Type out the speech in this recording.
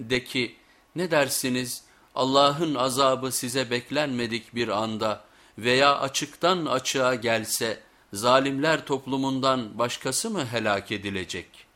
De ki ne dersiniz Allah'ın azabı size beklenmedik bir anda veya açıktan açığa gelse zalimler toplumundan başkası mı helak edilecek?''